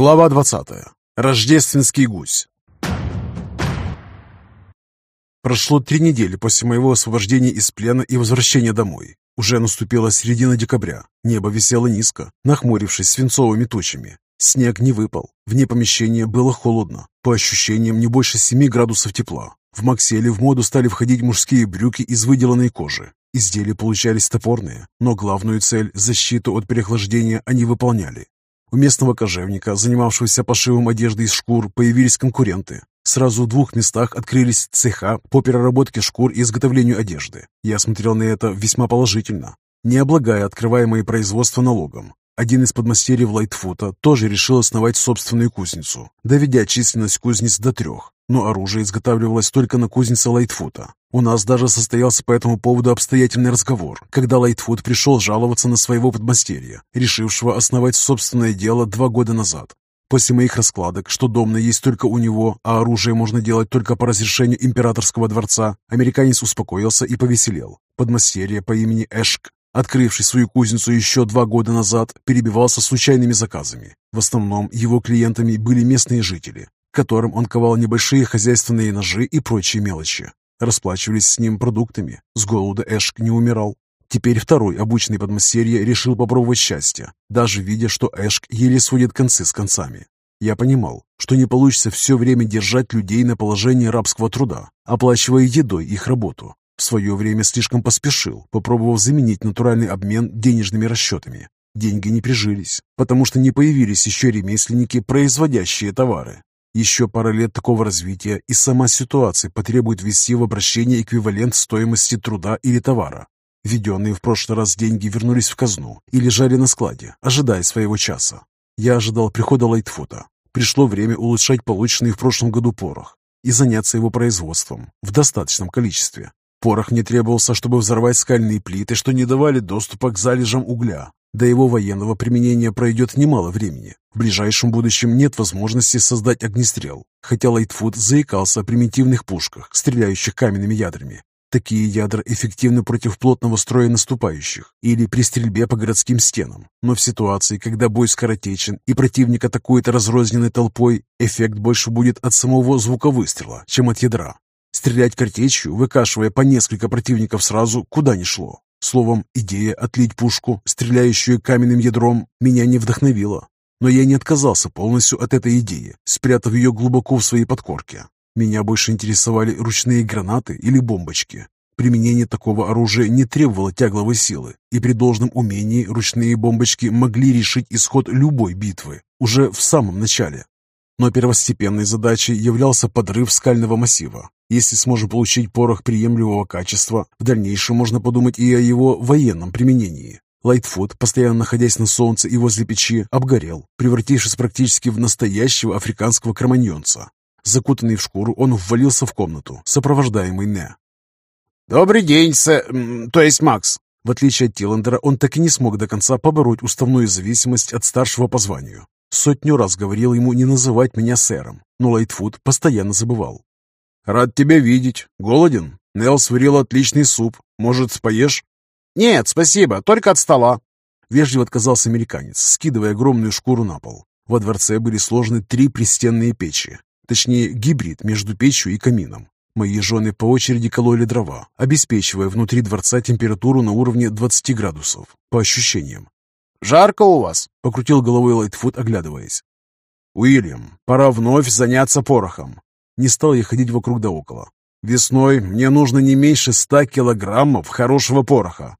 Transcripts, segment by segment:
Глава 20. Рождественский гусь. Прошло три недели после моего освобождения из плена и возвращения домой. Уже наступила середина декабря. Небо висело низко, нахмурившись свинцовыми тучами. Снег не выпал. Вне помещения было холодно. По ощущениям, не больше 7 градусов тепла. В Макселе в моду стали входить мужские брюки из выделанной кожи. Изделия получались топорные, но главную цель – защиту от переохлаждения они выполняли. У местного кожевника, занимавшегося пошивом одежды из шкур, появились конкуренты. Сразу в двух местах открылись цеха по переработке шкур и изготовлению одежды. Я смотрел на это весьма положительно, не облагая открываемые производства налогом. Один из подмастерьев Лайтфута тоже решил основать собственную кузницу, доведя численность кузнец до трех, но оружие изготавливалось только на кузнице Лайтфута. У нас даже состоялся по этому поводу обстоятельный разговор, когда Лайтфуд пришел жаловаться на своего подмастерья, решившего основать собственное дело два года назад. После моих раскладок, что домно есть только у него, а оружие можно делать только по разрешению императорского дворца, американец успокоился и повеселел. Подмастерье по имени Эшк, открывший свою кузницу еще два года назад, перебивался случайными заказами. В основном его клиентами были местные жители, которым он ковал небольшие хозяйственные ножи и прочие мелочи. Расплачивались с ним продуктами. С голода Эшк не умирал. Теперь второй обученный подмастерье решил попробовать счастье, даже видя, что Эшк еле сводит концы с концами. Я понимал, что не получится все время держать людей на положении рабского труда, оплачивая едой их работу. В свое время слишком поспешил, попробовав заменить натуральный обмен денежными расчетами. Деньги не прижились, потому что не появились еще ремесленники, производящие товары. Еще пара лет такого развития, и сама ситуация потребует ввести в обращение эквивалент стоимости труда или товара. Введенные в прошлый раз деньги вернулись в казну и лежали на складе, ожидая своего часа. Я ожидал прихода Лайтфута. Пришло время улучшать полученный в прошлом году порох и заняться его производством в достаточном количестве. Порох не требовался, чтобы взорвать скальные плиты, что не давали доступа к залежам угля. До его военного применения пройдет немало времени. В ближайшем будущем нет возможности создать огнестрел, хотя Лайтфуд заикался о примитивных пушках, стреляющих каменными ядрами. Такие ядра эффективны против плотного строя наступающих или при стрельбе по городским стенам. Но в ситуации, когда бой скоротечен и противник атакует разрозненной толпой, эффект больше будет от самого звука выстрела, чем от ядра. Стрелять картечью, выкашивая по несколько противников сразу, куда ни шло. Словом, идея отлить пушку, стреляющую каменным ядром, меня не вдохновила. Но я не отказался полностью от этой идеи, спрятав ее глубоко в своей подкорке. Меня больше интересовали ручные гранаты или бомбочки. Применение такого оружия не требовало тягловой силы, и при должном умении ручные бомбочки могли решить исход любой битвы уже в самом начале. Но первостепенной задачей являлся подрыв скального массива. Если сможем получить порох приемлемого качества, в дальнейшем можно подумать и о его военном применении. Лайтфуд, постоянно находясь на солнце и возле печи, обгорел, превратившись практически в настоящего африканского кроманьонца. Закутанный в шкуру, он ввалился в комнату, сопровождаемый Не. «Добрый день, сэ... то есть Макс!» В отличие от Тиллендера, он так и не смог до конца побороть уставную зависимость от старшего по званию. Сотню раз говорил ему не называть меня сэром, но Лайтфуд постоянно забывал. «Рад тебя видеть. Голоден? Нелл сварил отличный суп. Может, поешь?» «Нет, спасибо, только от стола». Вежливо отказался американец, скидывая огромную шкуру на пол. Во дворце были сложены три пристенные печи, точнее гибрид между печью и камином. Мои жены по очереди кололи дрова, обеспечивая внутри дворца температуру на уровне 20 градусов, по ощущениям. «Жарко у вас?» — покрутил головой Лайтфуд, оглядываясь. «Уильям, пора вновь заняться порохом. Не стал я ходить вокруг да около. Весной мне нужно не меньше ста килограммов хорошего пороха.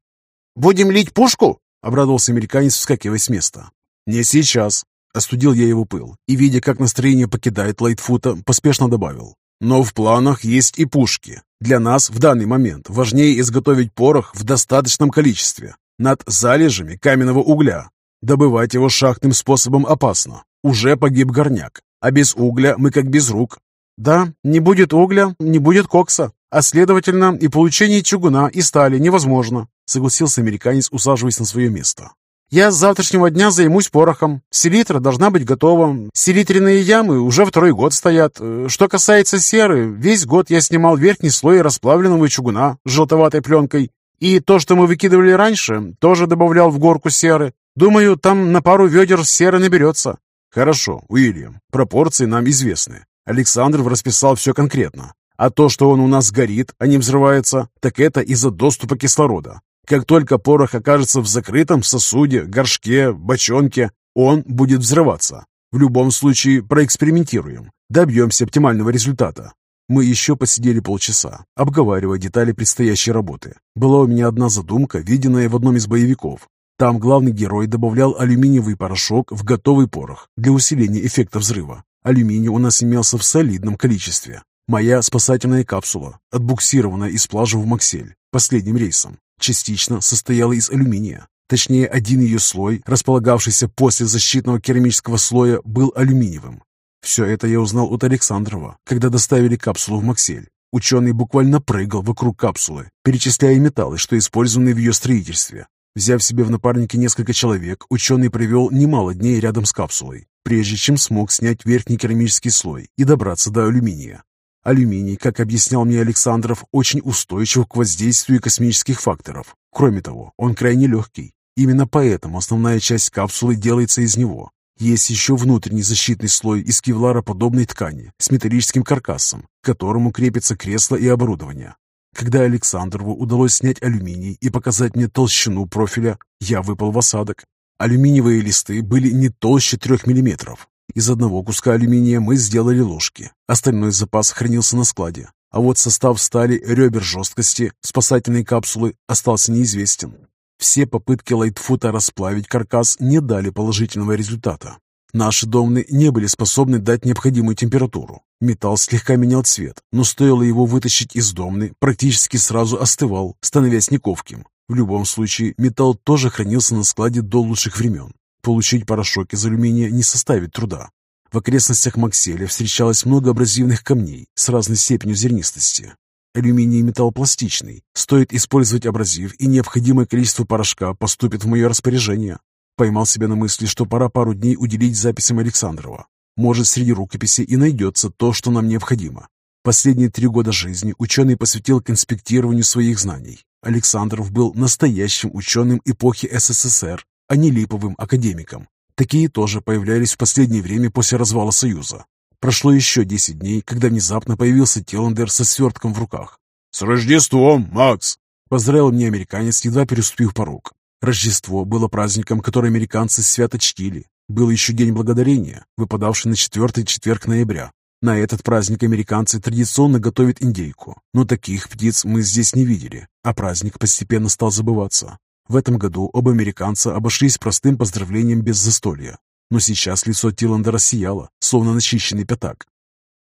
«Будем лить пушку?» — обрадовался американец, вскакивая с места. «Не сейчас», — остудил я его пыл, и, видя, как настроение покидает Лайтфута, поспешно добавил. «Но в планах есть и пушки. Для нас в данный момент важнее изготовить порох в достаточном количестве, над залежами каменного угля. Добывать его шахтным способом опасно. Уже погиб горняк, а без угля мы как без рук. Да, не будет угля, не будет кокса, а следовательно и получение чугуна и стали невозможно, согласился американец, усаживаясь на свое место. Я с завтрашнего дня займусь порохом. Селитра должна быть готова. Селитренные ямы уже второй год стоят. Э, что касается серы, весь год я снимал верхний слой расплавленного чугуна с желтоватой пленкой. И то, что мы выкидывали раньше, тоже добавлял в горку серы. Думаю, там на пару ведер серы наберется. Хорошо, Уильям, пропорции нам известны. Александров расписал все конкретно. А то, что он у нас горит, а не взрывается, так это из-за доступа кислорода. Как только порох окажется в закрытом сосуде, горшке, бочонке, он будет взрываться. В любом случае проэкспериментируем, добьемся оптимального результата. Мы еще посидели полчаса, обговаривая детали предстоящей работы. Была у меня одна задумка, виденная в одном из боевиков. Там главный герой добавлял алюминиевый порошок в готовый порох для усиления эффекта взрыва. Алюминий у нас имелся в солидном количестве. Моя спасательная капсула, отбуксированная из плажа в Максель последним рейсом, частично состояла из алюминия. Точнее, один ее слой, располагавшийся после защитного керамического слоя, был алюминиевым. Все это я узнал от Александрова, когда доставили капсулу в Максель. Ученый буквально прыгал вокруг капсулы, перечисляя металлы, что использованы в ее строительстве. Взяв себе в напарники несколько человек, ученый провел немало дней рядом с капсулой, прежде чем смог снять верхний керамический слой и добраться до алюминия. Алюминий, как объяснял мне Александров, очень устойчив к воздействию космических факторов. Кроме того, он крайне легкий. Именно поэтому основная часть капсулы делается из него. Есть еще внутренний защитный слой из кевлароподобной ткани с металлическим каркасом, к которому крепится кресло и оборудование. Когда Александрову удалось снять алюминий и показать мне толщину профиля, я выпал в осадок. Алюминиевые листы были не толще трех миллиметров. Из одного куска алюминия мы сделали ложки. Остальной запас хранился на складе. А вот состав стали ребер жесткости спасательной капсулы остался неизвестен. Все попытки Лайтфута расплавить каркас не дали положительного результата. Наши домны не были способны дать необходимую температуру. Металл слегка менял цвет, но стоило его вытащить из домны, практически сразу остывал, становясь нековким. В любом случае, металл тоже хранился на складе до лучших времен. Получить порошок из алюминия не составит труда. В окрестностях Макселя встречалось много абразивных камней с разной степенью зернистости. Алюминий металл пластичный. Стоит использовать абразив, и необходимое количество порошка поступит в мое распоряжение. Поймал себя на мысли, что пора пару дней уделить записям Александрова. Может, среди рукописей и найдется то, что нам необходимо. Последние три года жизни ученый посвятил конспектированию своих знаний. Александров был настоящим ученым эпохи СССР, а не липовым академиком. Такие тоже появлялись в последнее время после развала Союза. Прошло еще 10 дней, когда внезапно появился Теландер со свертком в руках. «С Рождеством, Макс!» Поздравил меня американец, едва переступив порог. Рождество было праздником, который американцы свято чтили. Был еще День Благодарения, выпадавший на четвертый четверг ноября. На этот праздник американцы традиционно готовят индейку, но таких птиц мы здесь не видели, а праздник постепенно стал забываться. В этом году оба американца обошлись простым поздравлением без застолья. Но сейчас лицо Тиландера сияло, словно начищенный пятак.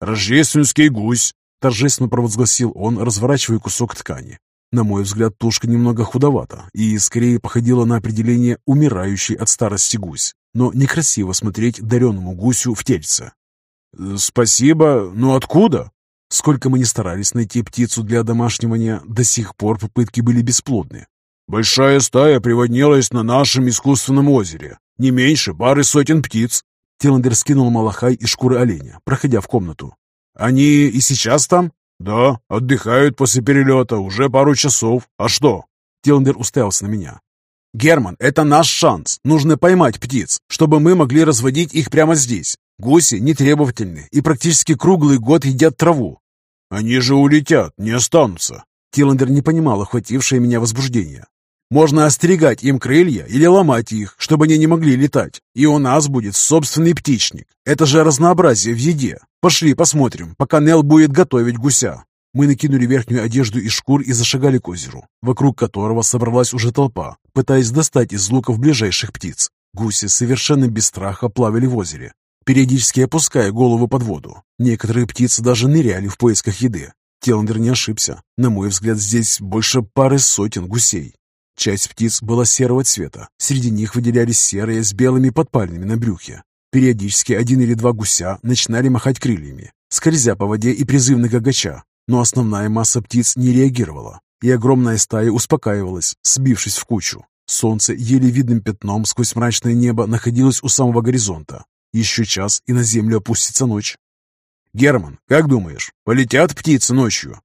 «Рождественский гусь!» — торжественно провозгласил он, разворачивая кусок ткани. На мой взгляд, тушка немного худовата и скорее походила на определение «умирающий от старости гусь». Но некрасиво смотреть дареному гусю в тельце. «Спасибо, но откуда?» Сколько мы ни старались найти птицу для домашнего, до сих пор попытки были бесплодны. «Большая стая приводнилась на нашем искусственном озере. Не меньше пары сотен птиц». Тиландер скинул малахай и шкуры оленя, проходя в комнату. «Они и сейчас там?» «Да, отдыхают после перелета уже пару часов. А что?» Тиландер уставился на меня. «Герман, это наш шанс. Нужно поймать птиц, чтобы мы могли разводить их прямо здесь. Гуси нетребовательны и практически круглый год едят траву». «Они же улетят, не останутся». Тиландер не понимал охватившее меня возбуждение. Можно остригать им крылья или ломать их, чтобы они не могли летать. И у нас будет собственный птичник. Это же разнообразие в еде. Пошли посмотрим, пока Нел будет готовить гуся. Мы накинули верхнюю одежду из шкур и зашагали к озеру, вокруг которого собралась уже толпа, пытаясь достать из луков ближайших птиц. Гуси совершенно без страха плавали в озере, периодически опуская голову под воду. Некоторые птицы даже ныряли в поисках еды. Теландер не ошибся. На мой взгляд, здесь больше пары сотен гусей. Часть птиц была серого цвета. Среди них выделялись серые с белыми подпальными на брюхе. Периодически один или два гуся начинали махать крыльями, скользя по воде и призывно гагача. Но основная масса птиц не реагировала, и огромная стая успокаивалась, сбившись в кучу. Солнце еле видным пятном сквозь мрачное небо находилось у самого горизонта. Еще час, и на землю опустится ночь. «Герман, как думаешь, полетят птицы ночью?»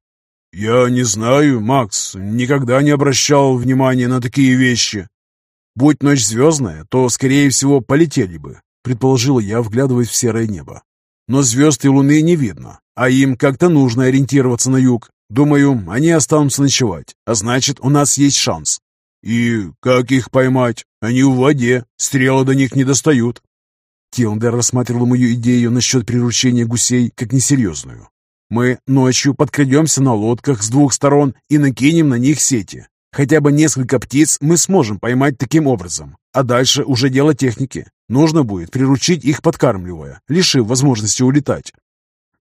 «Я не знаю, Макс, никогда не обращал внимания на такие вещи». «Будь ночь звездная, то, скорее всего, полетели бы. предположила я, вглядываясь в серое небо. «Но звезд и луны не видно, а им как-то нужно ориентироваться на юг. Думаю, они останутся ночевать, а значит, у нас есть шанс». «И как их поймать? Они в воде, стрелы до них не достают». Тиландер рассматривал мою идею насчет приручения гусей как несерьезную. «Мы ночью подкрадемся на лодках с двух сторон и накинем на них сети. Хотя бы несколько птиц мы сможем поймать таким образом. А дальше уже дело техники. Нужно будет приручить их подкармливая, лишив возможности улетать.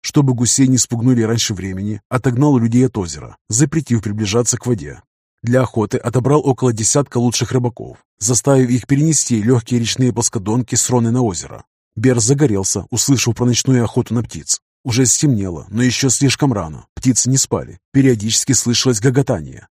Чтобы гусей не спугнули раньше времени, отогнал людей от озера, запретив приближаться к воде. Для охоты отобрал около десятка лучших рыбаков, заставив их перенести легкие речные плоскодонки с Роны на озеро. Бер загорелся, услышав про ночную охоту на птиц. Уже стемнело, но еще слишком рано. Птицы не спали. Периодически слышалось гоготание.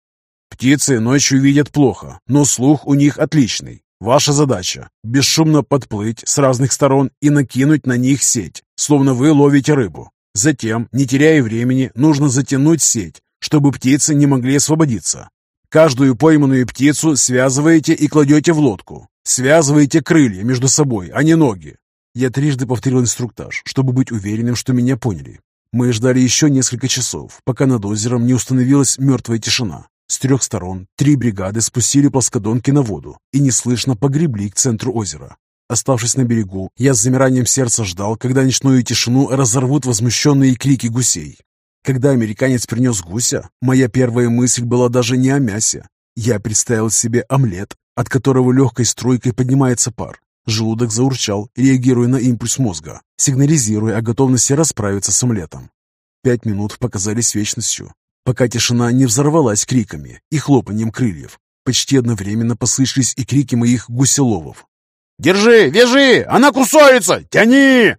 Птицы ночью видят плохо, но слух у них отличный. Ваша задача – бесшумно подплыть с разных сторон и накинуть на них сеть, словно вы ловите рыбу. Затем, не теряя времени, нужно затянуть сеть, чтобы птицы не могли освободиться. Каждую пойманную птицу связываете и кладете в лодку. Связываете крылья между собой, а не ноги. Я трижды повторил инструктаж, чтобы быть уверенным, что меня поняли. Мы ждали еще несколько часов, пока над озером не установилась мертвая тишина. С трех сторон три бригады спустили плоскодонки на воду и неслышно погребли к центру озера. Оставшись на берегу, я с замиранием сердца ждал, когда ночную тишину разорвут возмущенные крики гусей. Когда американец принес гуся, моя первая мысль была даже не о мясе. Я представил себе омлет, от которого легкой струйкой поднимается пар. Желудок заурчал, реагируя на импульс мозга, сигнализируя о готовности расправиться с омлетом. Пять минут показались вечностью пока тишина не взорвалась криками и хлопанием крыльев. Почти одновременно послышались и крики моих гуселовов. «Держи! Вяжи! Она кусается! Тяни!»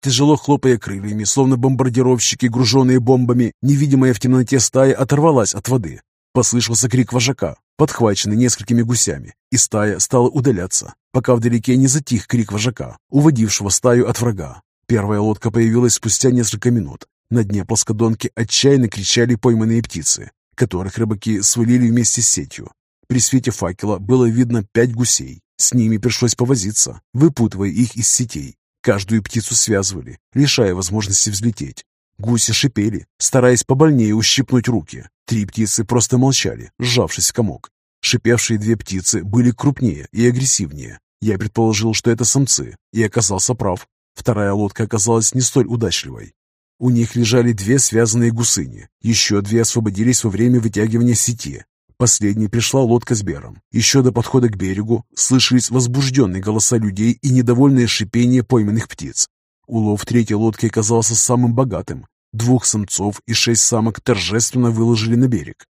Тяжело хлопая крыльями, словно бомбардировщики, груженные бомбами, невидимая в темноте стая оторвалась от воды. Послышался крик вожака, подхваченный несколькими гусями, и стая стала удаляться, пока вдалеке не затих крик вожака, уводившего стаю от врага. Первая лодка появилась спустя несколько минут, на дне плоскодонки отчаянно кричали пойманные птицы, которых рыбаки свалили вместе с сетью. При свете факела было видно пять гусей. С ними пришлось повозиться, выпутывая их из сетей. Каждую птицу связывали, лишая возможности взлететь. Гуси шипели, стараясь побольнее ущипнуть руки. Три птицы просто молчали, сжавшись в комок. Шипевшие две птицы были крупнее и агрессивнее. Я предположил, что это самцы, и оказался прав. Вторая лодка оказалась не столь удачливой. У них лежали две связанные гусыни. Еще две освободились во время вытягивания сети. Последней пришла лодка с Бером. Еще до подхода к берегу слышались возбужденные голоса людей и недовольное шипение пойманных птиц. Улов третьей лодки оказался самым богатым. Двух самцов и шесть самок торжественно выложили на берег.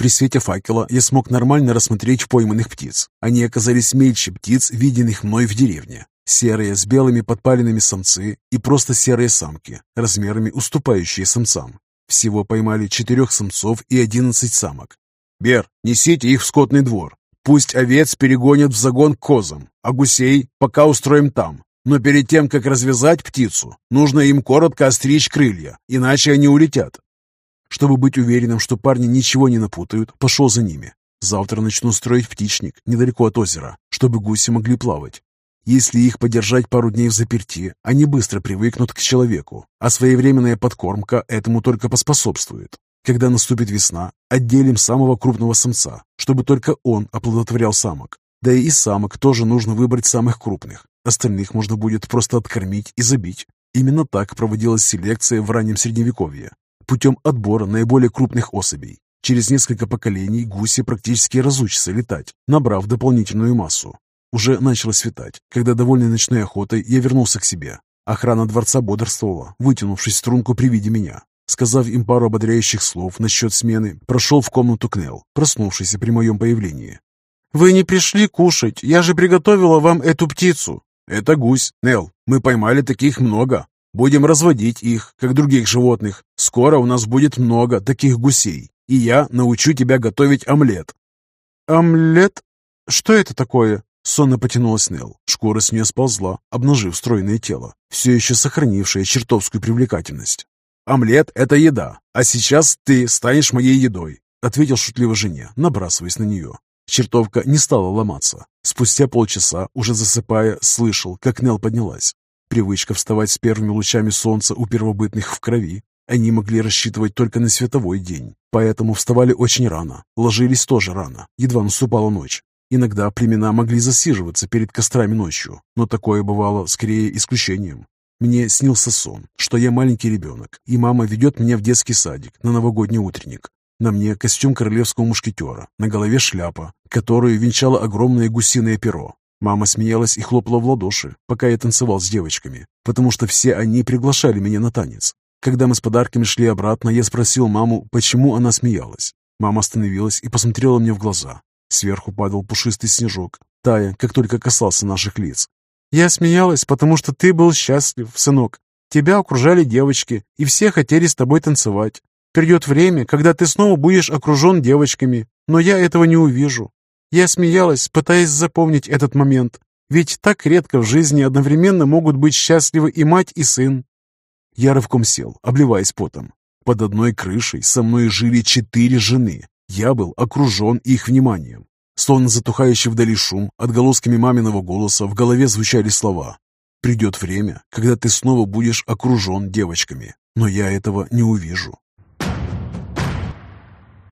При свете факела я смог нормально рассмотреть пойманных птиц. Они оказались мельче птиц, виденных мной в деревне. Серые с белыми подпаленными самцы и просто серые самки, размерами уступающие самцам. Всего поймали четырех самцов и одиннадцать самок. «Бер, несите их в скотный двор. Пусть овец перегонят в загон к козам, а гусей пока устроим там. Но перед тем, как развязать птицу, нужно им коротко остричь крылья, иначе они улетят». Чтобы быть уверенным, что парни ничего не напутают, пошел за ними. Завтра начну строить птичник недалеко от озера, чтобы гуси могли плавать. Если их подержать пару дней в заперти, они быстро привыкнут к человеку, а своевременная подкормка этому только поспособствует. Когда наступит весна, отделим самого крупного самца, чтобы только он оплодотворял самок. Да и из самок тоже нужно выбрать самых крупных. Остальных можно будет просто откормить и забить. Именно так проводилась селекция в раннем Средневековье, путем отбора наиболее крупных особей. Через несколько поколений гуси практически разучатся летать, набрав дополнительную массу. Уже начало светать, когда, довольный ночной охотой, я вернулся к себе. Охрана дворца бодрствовала, вытянувшись струнку при виде меня. Сказав им пару ободряющих слов насчет смены, прошел в комнату Кнел, проснувшийся при моем появлении. «Вы не пришли кушать, я же приготовила вам эту птицу». «Это гусь, Нел, мы поймали таких много. Будем разводить их, как других животных. Скоро у нас будет много таких гусей, и я научу тебя готовить омлет». «Омлет? Что это такое?» Сонно потянулась Нел. Шкура с нее сползла, обнажив стройное тело, все еще сохранившее чертовскую привлекательность. «Омлет — это еда, а сейчас ты станешь моей едой», — ответил шутливо жене, набрасываясь на нее. Чертовка не стала ломаться. Спустя полчаса, уже засыпая, слышал, как Нел поднялась. Привычка вставать с первыми лучами солнца у первобытных в крови. Они могли рассчитывать только на световой день, поэтому вставали очень рано, ложились тоже рано, едва наступала ночь. Иногда племена могли засиживаться перед кострами ночью, но такое бывало скорее исключением. Мне снился сон, что я маленький ребенок, и мама ведет меня в детский садик на новогодний утренник. На мне костюм королевского мушкетера, на голове шляпа, которую венчало огромное гусиное перо. Мама смеялась и хлопала в ладоши, пока я танцевал с девочками, потому что все они приглашали меня на танец. Когда мы с подарками шли обратно, я спросил маму, почему она смеялась. Мама остановилась и посмотрела мне в глаза. Сверху падал пушистый снежок, тая, как только касался наших лиц. «Я смеялась, потому что ты был счастлив, сынок. Тебя окружали девочки, и все хотели с тобой танцевать. Придет время, когда ты снова будешь окружен девочками, но я этого не увижу. Я смеялась, пытаясь запомнить этот момент, ведь так редко в жизни одновременно могут быть счастливы и мать, и сын. Я рывком сел, обливаясь потом. Под одной крышей со мной жили четыре жены. Я был окружен их вниманием. Словно затухающий вдали шум, отголосками маминого голоса в голове звучали слова. «Придет время, когда ты снова будешь окружен девочками, но я этого не увижу.